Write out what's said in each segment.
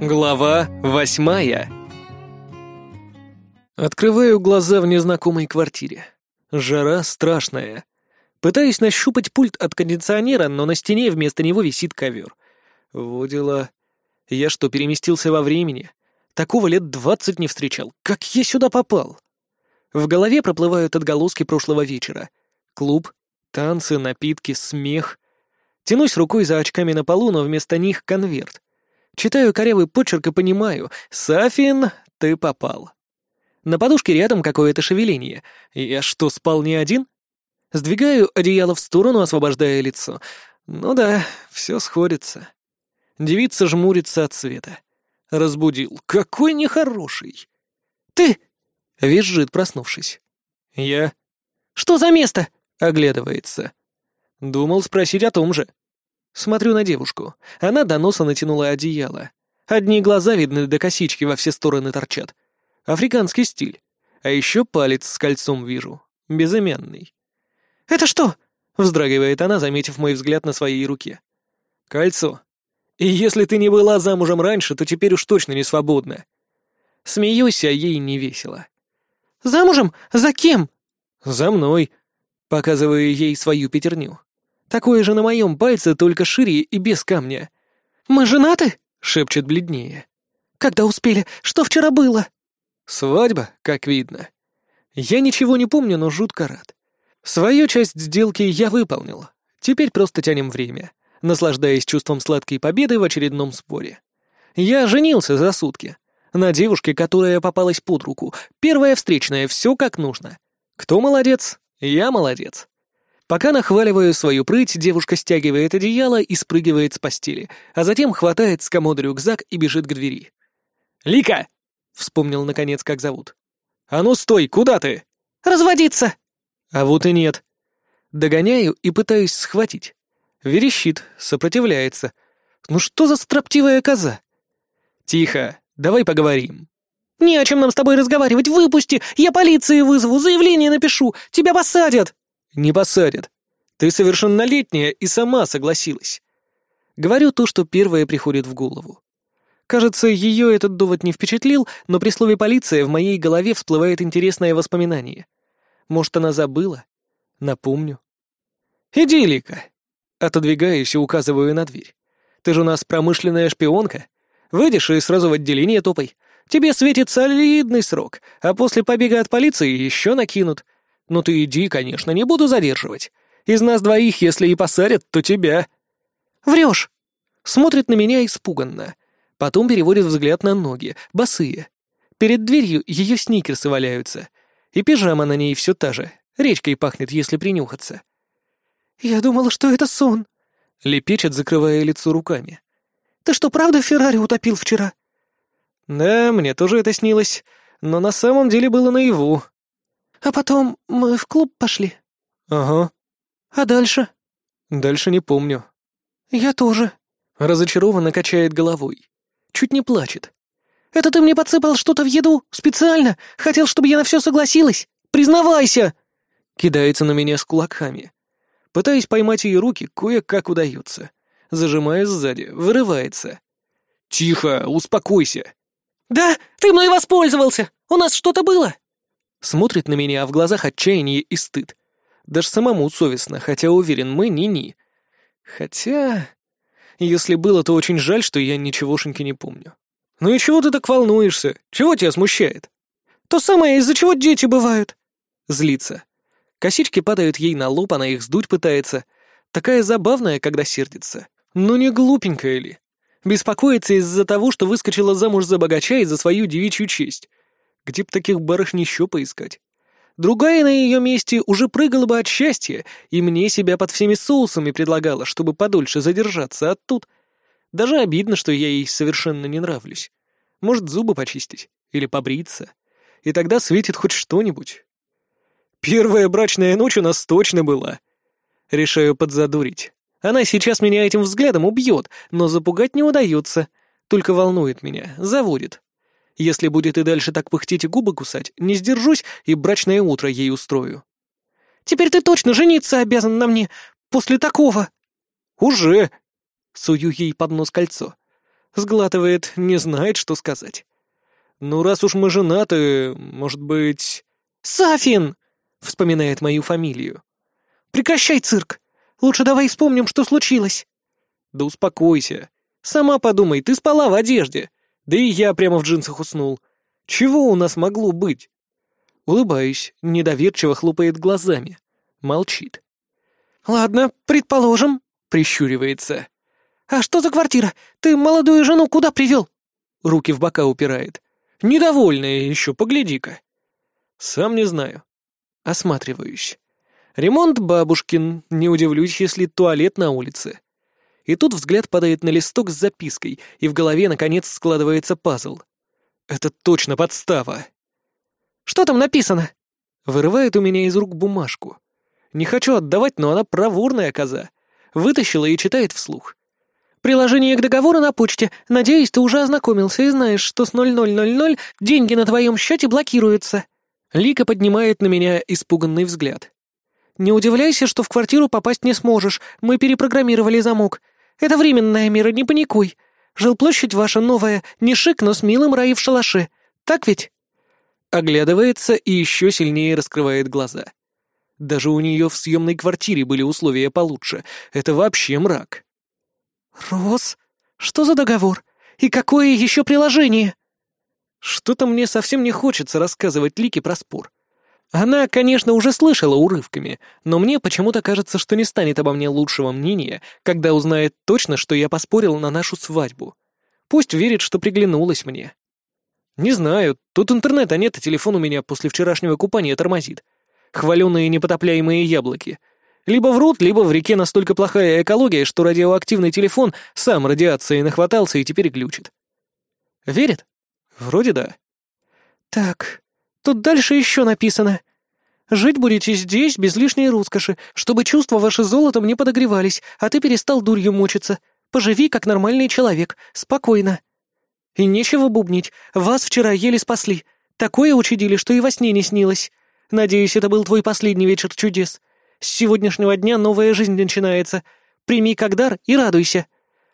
Глава восьмая Открываю глаза в незнакомой квартире. Жара страшная. Пытаюсь нащупать пульт от кондиционера, но на стене вместо него висит ковер. Во дела. Я что, переместился во времени? Такого лет двадцать не встречал. Как я сюда попал? В голове проплывают отголоски прошлого вечера. Клуб, танцы, напитки, смех. Тянусь рукой за очками на полу, но вместо них конверт. Читаю корявый почерк и понимаю. «Сафин, ты попал». На подушке рядом какое-то шевеление. Я что, спал не один? Сдвигаю одеяло в сторону, освобождая лицо. Ну да, все сходится. Девица жмурится от света. Разбудил. Какой нехороший. «Ты!» — визжит, проснувшись. «Я...» «Что за место?» — оглядывается. Думал спросить о том же. Смотрю на девушку. Она до носа натянула одеяло. Одни глаза видны до косички во все стороны торчат. Африканский стиль. А еще палец с кольцом вижу. Безымянный. «Это что?» — вздрагивает она, заметив мой взгляд на своей руке. «Кольцо. И если ты не была замужем раньше, то теперь уж точно не свободна». Смеюсь, а ей не весело. «Замужем? За кем?» «За мной», — показываю ей свою пятерню. Такое же на моем пальце, только шире и без камня. «Мы женаты?» — шепчет бледнее. «Когда успели? Что вчера было?» «Свадьба, как видно. Я ничего не помню, но жутко рад. Свою часть сделки я выполнил. Теперь просто тянем время, наслаждаясь чувством сладкой победы в очередном споре. Я женился за сутки. На девушке, которая попалась под руку. Первая встречная, все как нужно. Кто молодец? Я молодец. Пока нахваливаю свою прыть, девушка стягивает одеяло и спрыгивает с постели, а затем хватает с комода рюкзак и бежит к двери. «Лика!» — вспомнил наконец, как зовут. «А ну стой, куда ты?» «Разводиться!» А вот и нет. Догоняю и пытаюсь схватить. Верещит, сопротивляется. Ну что за строптивая коза? Тихо, давай поговорим. «Не о чем нам с тобой разговаривать, выпусти! Я полиции вызову, заявление напишу, тебя посадят!» «Не посадят. Ты совершеннолетняя и сама согласилась». Говорю то, что первое приходит в голову. Кажется, ее этот довод не впечатлил, но при слове «полиция» в моей голове всплывает интересное воспоминание. Может, она забыла? Напомню. «Иди, Лика!» Отодвигаюсь и указываю на дверь. «Ты же у нас промышленная шпионка. Выйдешь и сразу в отделение топай. Тебе светит солидный срок, а после побега от полиции еще накинут. «Ну ты иди, конечно, не буду задерживать. Из нас двоих, если и посадят, то тебя». «Врешь!» Смотрит на меня испуганно. Потом переводит взгляд на ноги, босые. Перед дверью ее сникерсы валяются. И пижама на ней все та же. Речкой пахнет, если принюхаться. «Я думала, что это сон», — лепечет, закрывая лицо руками. «Ты что, правда Феррари утопил вчера?» «Да, мне тоже это снилось, но на самом деле было наяву. А потом мы в клуб пошли. Ага. А дальше? Дальше не помню. Я тоже. Разочарованно качает головой. Чуть не плачет. Это ты мне подсыпал что-то в еду? Специально? Хотел, чтобы я на все согласилась? Признавайся! Кидается на меня с кулаками. Пытаюсь поймать ее руки, кое-как удается. Зажимаю сзади, вырывается. «Тихо, успокойся!» «Да, ты мной воспользовался! У нас что-то было!» Смотрит на меня, а в глазах отчаяние и стыд. Даже самому совестно, хотя уверен, мы ни-ни. Хотя... Если было, то очень жаль, что я ничегошеньки не помню. Ну и чего ты так волнуешься? Чего тебя смущает? То самое, из-за чего дети бывают. Злится. Косички падают ей на лоб, она их сдуть пытается. Такая забавная, когда сердится. Ну не глупенькая ли? Беспокоится из-за того, что выскочила замуж за богача и за свою девичью честь. Где б таких барышень еще поискать? Другая на ее месте уже прыгала бы от счастья, и мне себя под всеми соусами предлагала, чтобы подольше задержаться, а. Даже обидно, что я ей совершенно не нравлюсь. Может, зубы почистить? Или побриться? И тогда светит хоть что-нибудь. Первая брачная ночь у нас точно была. Решаю подзадурить. Она сейчас меня этим взглядом убьет, но запугать не удается. Только волнует меня, заводит. Если будет и дальше так пыхтеть и губы кусать, не сдержусь и брачное утро ей устрою. «Теперь ты точно жениться обязан на мне после такого!» «Уже!» — сую ей под нос кольцо. Сглатывает, не знает, что сказать. «Ну, раз уж мы женаты, может быть...» «Сафин!» — вспоминает мою фамилию. «Прекращай цирк! Лучше давай вспомним, что случилось!» «Да успокойся. Сама подумай, ты спала в одежде. Да и я прямо в джинсах уснул. Чего у нас могло быть?» Улыбаюсь, недоверчиво хлопает глазами. Молчит. «Ладно, предположим», — прищуривается. «А что за квартира? Ты молодую жену куда привел?» Руки в бока упирает. Недовольная еще, погляди-ка. Сам не знаю. Осматриваюсь. Ремонт бабушкин, не удивлюсь, если туалет на улице. И тут взгляд падает на листок с запиской, и в голове, наконец, складывается пазл. Это точно подстава. «Что там написано?» Вырывает у меня из рук бумажку. Не хочу отдавать, но она проворная коза. Вытащила и читает вслух. Приложение к договору на почте. Надеюсь, ты уже ознакомился и знаешь, что с 0000 деньги на твоем счете блокируются». Лика поднимает на меня испуганный взгляд. «Не удивляйся, что в квартиру попасть не сможешь. Мы перепрограммировали замок. Это временная мера, не паникуй. Жилплощадь ваша новая, не шик, но с милым рай в шалаше. Так ведь?» Оглядывается и еще сильнее раскрывает глаза. Даже у нее в съемной квартире были условия получше. Это вообще мрак. «Рос? Что за договор? И какое еще приложение?» Что-то мне совсем не хочется рассказывать Лике про спор. Она, конечно, уже слышала урывками, но мне почему-то кажется, что не станет обо мне лучшего мнения, когда узнает точно, что я поспорил на нашу свадьбу. Пусть верит, что приглянулась мне. Не знаю, тут интернета нет, и телефон у меня после вчерашнего купания тормозит. Хваленые непотопляемые яблоки — либо врут, либо в реке настолько плохая экология, что радиоактивный телефон сам радиацией нахватался и теперь глючит. Верит? Вроде да. Так, тут дальше еще написано. Жить будете здесь, без лишней роскоши, чтобы чувства ваши золотом не подогревались, а ты перестал дурью мучиться. Поживи, как нормальный человек, спокойно. И нечего бубнить, вас вчера еле спасли. Такое учудили, что и во сне не снилось. Надеюсь, это был твой последний вечер чудес. С сегодняшнего дня новая жизнь начинается. Прими как дар и радуйся.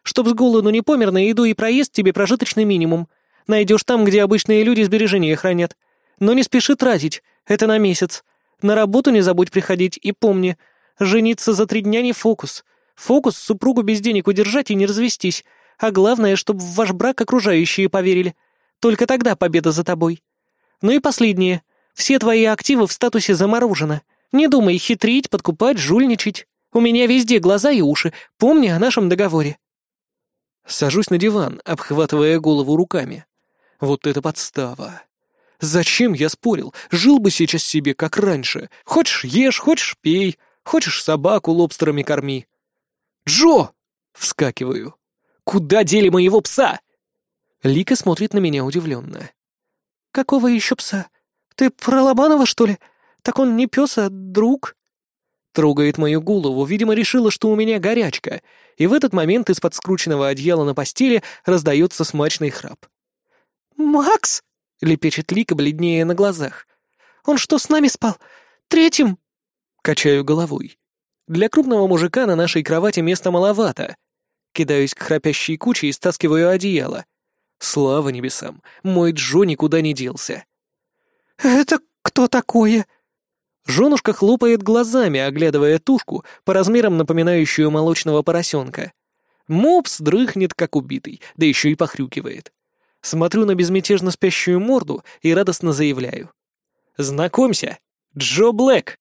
Чтоб с голоду не помер, еду и проезд тебе прожиточный минимум. Найдешь там, где обычные люди сбережения хранят. Но не спеши тратить, это на месяц. На работу не забудь приходить и помни, жениться за три дня не фокус. Фокус супругу без денег удержать и не развестись. А главное, чтобы в ваш брак окружающие поверили. Только тогда победа за тобой. Ну и последнее. Все твои активы в статусе заморожено. Не думай хитрить, подкупать, жульничать. У меня везде глаза и уши. Помни о нашем договоре». Сажусь на диван, обхватывая голову руками. Вот это подстава. Зачем я спорил? Жил бы сейчас себе, как раньше. Хочешь ешь, хочешь пей, хочешь собаку лобстерами корми. «Джо!» — вскакиваю. «Куда дели моего пса?» Лика смотрит на меня удивленно. «Какого еще пса? Ты про Лобанова, что ли? «Так он не пес, а друг». Трогает мою голову, видимо, решила, что у меня горячка, и в этот момент из-под скрученного одеяла на постели раздается смачный храп. «Макс!» — лепечет Лика, бледнее на глазах. «Он что, с нами спал? Третьим?» Качаю головой. Для крупного мужика на нашей кровати места маловато. Кидаюсь к храпящей куче и стаскиваю одеяло. Слава небесам, мой Джо никуда не делся. «Это кто такое?» Женушка хлопает глазами, оглядывая тушку, по размерам напоминающую молочного поросенка. Мопс дрыхнет, как убитый, да еще и похрюкивает. Смотрю на безмятежно спящую морду и радостно заявляю. «Знакомься, Джо Блэк!»